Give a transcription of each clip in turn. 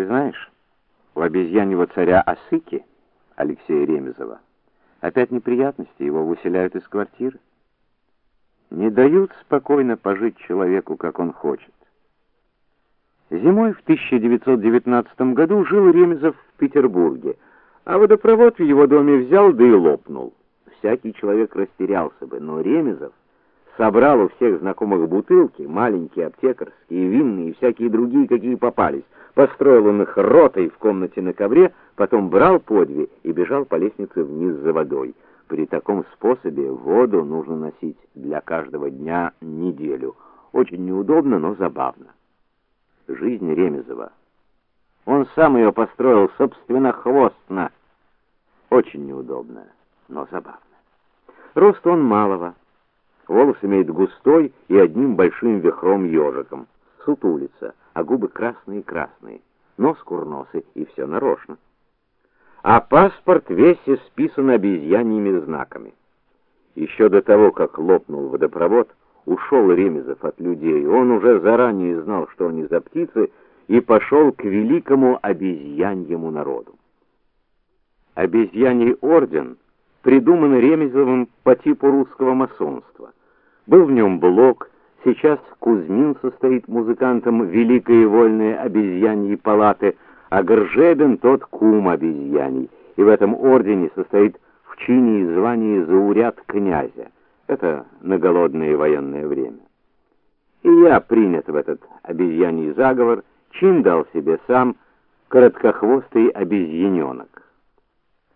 Ты знаешь, у обезьяньего царя Асыки, Алексея Ремезова, опять неприятности, его выселяют из квартиры. Не дают спокойно пожить человеку, как он хочет. Зимой в 1919 году жил Ремезов в Петербурге, а водопровод в его доме взял да и лопнул. Всякий человек растерялся бы, но Ремезов собрал у всех знакомых бутылки, маленькие аптекарские, винные и всякие другие, какие попались. Построил он их ротой в комнате на ковре, потом брал по две и бежал по лестнице вниз за водой. При таком способе воду нужно носить для каждого дня неделю. Очень неудобно, но забавно жизнь Ремезова. Он сам ее построил собственно хвостно. Очень неудобно, но забавно. Рост он малого. Волос имеет густой и одним большим вихром ежиком. Сутулица, а губы красные-красные. Нос курносый, и все нарочно. А паспорт весь исписан обезьяньими знаками. Еще до того, как лопнул водопровод, ушел Ремезов от людей. Он уже заранее знал, что они за птицы, и пошел к великому обезьяньему народу. Обезьяний орден придуман Ремезовым по типу русского масонства. Был в нем блок, сейчас Кузьмин состоит музыкантом Великой вольной обезьяньей палаты, а Горжебин тот кум обезьяний, и в этом ордене состоит в чине и звании зауряд князя. Это на голодное военное время. И я принят в этот обезьяний заговор, чин дал себе сам короткохвостый обезьяненок.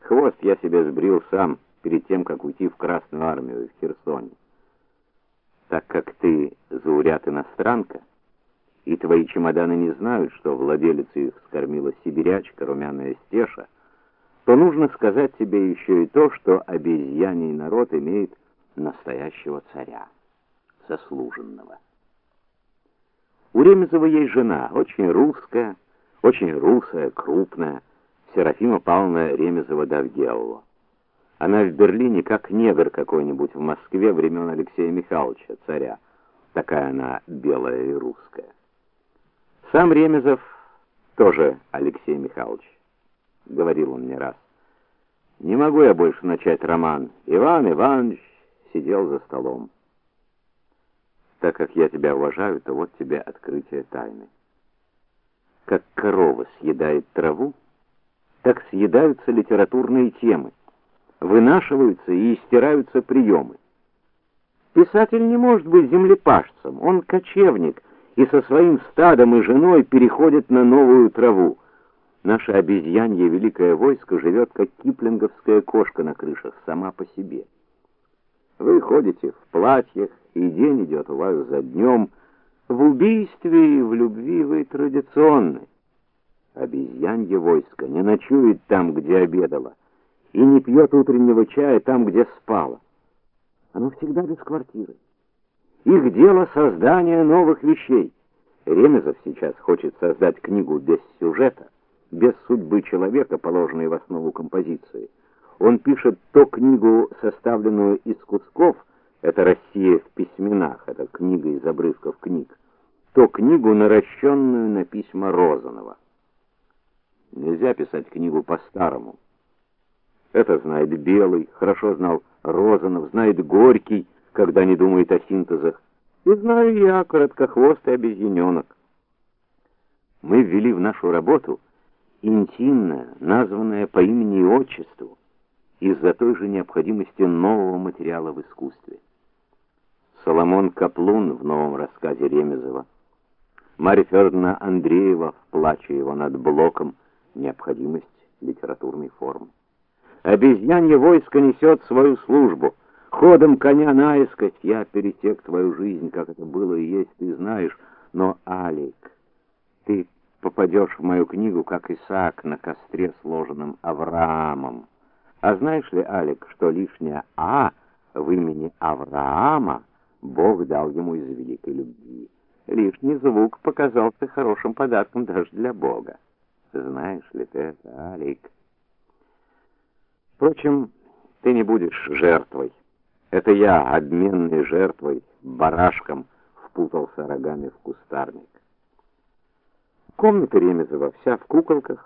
Хвост я себе сбрил сам перед тем, как уйти в Красную армию в Херсоне. Так как ты зауряд иностранка, и твои чемоданы не знают, что владелица их скормила сибирячка, румяная стеша, то нужно сказать тебе еще и то, что обезьяний народ имеет настоящего царя, заслуженного. У Ремезова есть жена, очень русская, очень русая, крупная, Серафима Павловна Ремезова-Давгелова. Она в Берлине как негр какой-нибудь в Москве времен Алексея Михайловича, царя. Такая она белая и русская. Сам Ремезов тоже Алексей Михайлович, говорил он мне раз. Не могу я больше начать роман. Иван Иванович сидел за столом. Так как я тебя уважаю, то вот тебе открытие тайны. Как корова съедает траву, так съедаются литературные темы, вынашиваются и истираются приемы. Писатель не может быть землепашцем, он кочевник и со своим стадом и женой переходит на новую траву. Наше обезьянье великое войско живет как киплинговская кошка на крышах сама по себе. Вы ходите в платьях, и день идет у вас за днем. В убийстве и в любви вы традиционны. Обезьянье войско не ночует там, где обедало, и не пьет утреннего чая там, где спало. Оно всегда без квартиры. Их дело создание новых вещей. Ремезов сейчас хочет создать книгу без сюжета, без судьбы человека, положенной в основу композиции. Он пишет то книгу, составленную из кусков, это Россия в письменах, это книга из обрывков книг, то книгу, наращенную на письма Розанова. Нельзя писать книгу по-старому. Это знает Белый, хорошо знал Розанов, знает Горький, когда не думает о синтезах. И знаю я, короткохвостый обезьяненок. Мы ввели в нашу работу интимное, названное по имени и отчеству из-за той же необходимости нового материала в искусстве. Соломон Каплун в новом рассказе Ремезова, Марья Федоровна Андреева в плаче его над блоком необходимость литературной формы. Обезьянье войско несет свою службу. Ходом коня наискось я перетек твою жизнь, как это было и есть, ты знаешь. Но, Алик, ты попадешь в мою книгу, как Исаак на костре, сложенном Авраамом. А знаешь ли, Алик, что лишнее «а» в имени Авраама Бог дал ему из великой любви? Лишний звук показался хорошим подарком даже для Бога. Знаешь ли ты это, Алик? Впрочем, ты не будешь жертвой. Это я, обменной жертвой, барашком, впутался рогами в кустарник. Комната Ремезова вся в куколках,